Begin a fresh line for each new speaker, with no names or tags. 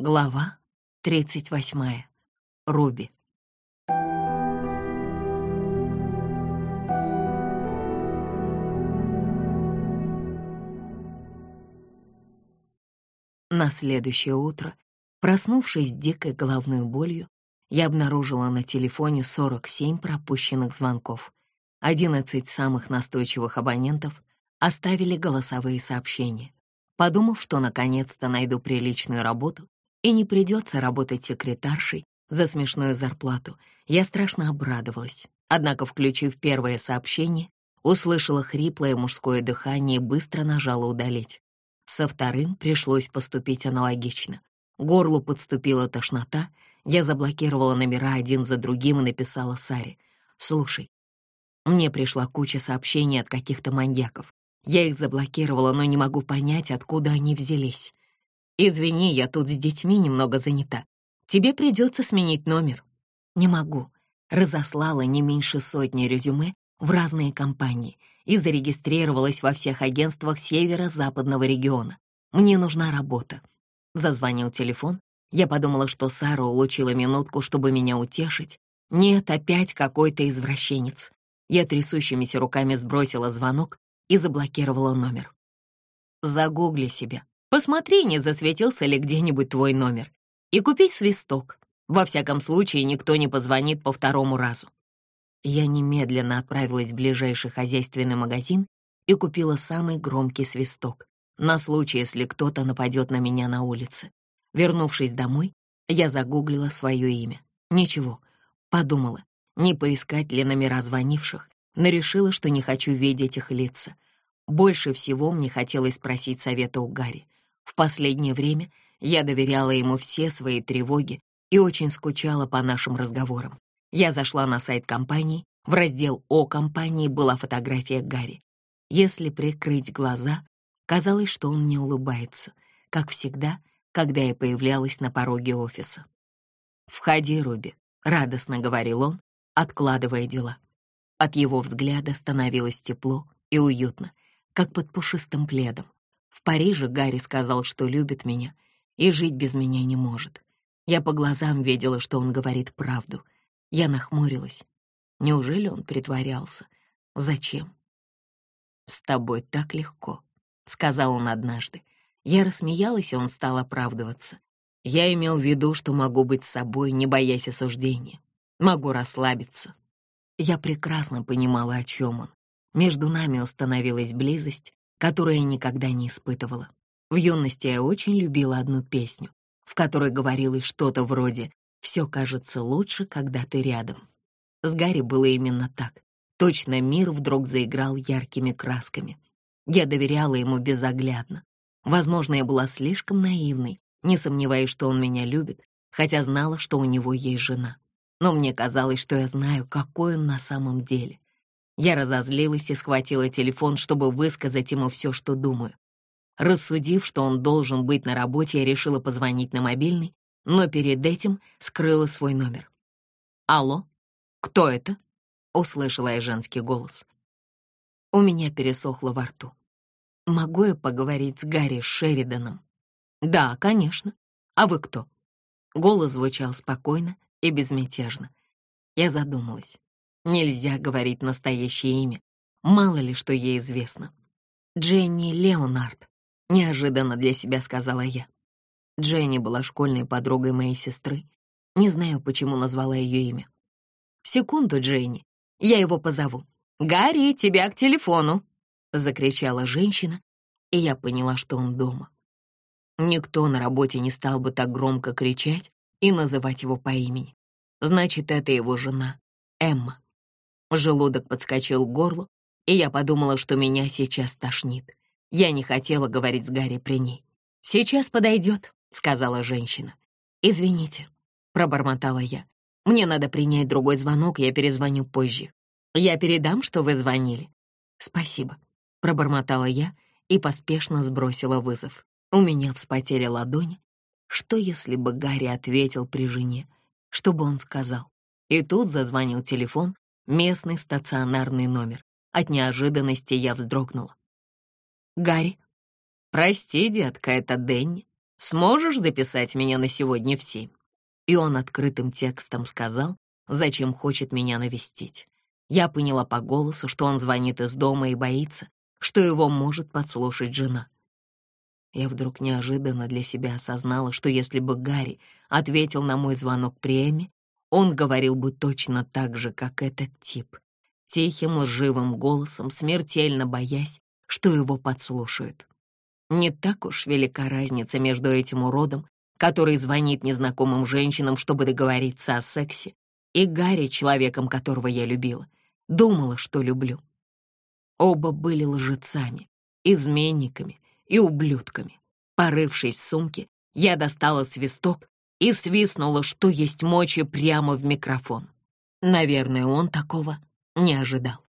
Глава 38. Руби. На следующее утро, проснувшись с дикой головной болью, я обнаружила на телефоне 47 пропущенных звонков. 11 самых настойчивых абонентов оставили голосовые сообщения. Подумав, что наконец-то найду приличную работу, и не придется работать секретаршей за смешную зарплату. Я страшно обрадовалась. Однако, включив первое сообщение, услышала хриплое мужское дыхание и быстро нажала «удалить». Со вторым пришлось поступить аналогично. Горлу подступила тошнота, я заблокировала номера один за другим и написала Саре. «Слушай, мне пришла куча сообщений от каких-то маньяков. Я их заблокировала, но не могу понять, откуда они взялись. «Извини, я тут с детьми немного занята. Тебе придется сменить номер». «Не могу». Разослала не меньше сотни резюме в разные компании и зарегистрировалась во всех агентствах северо-западного региона. Мне нужна работа. Зазвонил телефон. Я подумала, что Сара улучила минутку, чтобы меня утешить. Нет, опять какой-то извращенец. Я трясущимися руками сбросила звонок и заблокировала номер. Загугли себя. Посмотри, не засветился ли где-нибудь твой номер. И купить свисток. Во всяком случае, никто не позвонит по второму разу. Я немедленно отправилась в ближайший хозяйственный магазин и купила самый громкий свисток, на случай, если кто-то нападет на меня на улице. Вернувшись домой, я загуглила свое имя. Ничего, подумала, не поискать ли номера звонивших, но решила, что не хочу видеть их лица. Больше всего мне хотелось спросить совета у Гарри. В последнее время я доверяла ему все свои тревоги и очень скучала по нашим разговорам. Я зашла на сайт компании, в раздел «О компании» была фотография Гарри. Если прикрыть глаза, казалось, что он не улыбается, как всегда, когда я появлялась на пороге офиса. «Входи, Руби», — радостно говорил он, откладывая дела. От его взгляда становилось тепло и уютно, как под пушистым пледом. В Париже Гарри сказал, что любит меня и жить без меня не может. Я по глазам видела, что он говорит правду. Я нахмурилась. Неужели он притворялся? Зачем? «С тобой так легко», — сказал он однажды. Я рассмеялась, и он стал оправдываться. Я имел в виду, что могу быть собой, не боясь осуждения. Могу расслабиться. Я прекрасно понимала, о чем он. Между нами установилась близость, которую я никогда не испытывала. В юности я очень любила одну песню, в которой говорилось что-то вроде «Все кажется лучше, когда ты рядом». С Гарри было именно так. Точно мир вдруг заиграл яркими красками. Я доверяла ему безоглядно. Возможно, я была слишком наивной, не сомневаясь, что он меня любит, хотя знала, что у него есть жена. Но мне казалось, что я знаю, какой он на самом деле. Я разозлилась и схватила телефон, чтобы высказать ему все, что думаю. Рассудив, что он должен быть на работе, я решила позвонить на мобильный, но перед этим скрыла свой номер. «Алло? Кто это?» — услышала я женский голос. У меня пересохло во рту. «Могу я поговорить с Гарри Шериданом?» «Да, конечно. А вы кто?» Голос звучал спокойно и безмятежно. Я задумалась. Нельзя говорить настоящее имя. Мало ли, что ей известно. Дженни Леонард. Неожиданно для себя сказала я. Дженни была школьной подругой моей сестры. Не знаю, почему назвала ее имя. «Секунду, Дженни, я его позову». «Гарри, тебя к телефону!» — закричала женщина, и я поняла, что он дома. Никто на работе не стал бы так громко кричать и называть его по имени. Значит, это его жена, Эмма. Желудок подскочил к горлу, и я подумала, что меня сейчас тошнит. Я не хотела говорить с Гарри при ней. «Сейчас подойдет», — сказала женщина. «Извините», — пробормотала я. «Мне надо принять другой звонок, я перезвоню позже. Я передам, что вы звонили». «Спасибо», — пробормотала я и поспешно сбросила вызов. У меня вспотели ладони. Что, если бы Гарри ответил при жене? Что бы он сказал? И тут зазвонил телефон, местный стационарный номер. От неожиданности я вздрогнула. «Гарри?» «Прости, детка, это Дэнни». Сможешь записать меня на сегодня в семь?» И он открытым текстом сказал, зачем хочет меня навестить. Я поняла по голосу, что он звонит из дома и боится, что его может подслушать жена. Я вдруг неожиданно для себя осознала, что если бы Гарри ответил на мой звонок при Эми, он говорил бы точно так же, как этот тип, тихим лживым голосом, смертельно боясь, что его подслушают. Не так уж велика разница между этим уродом, который звонит незнакомым женщинам, чтобы договориться о сексе, и Гарри, человеком, которого я любила, думала, что люблю. Оба были лжецами, изменниками и ублюдками. Порывшись в сумке, я достала свисток и свистнула, что есть мочи прямо в микрофон. Наверное, он такого не ожидал.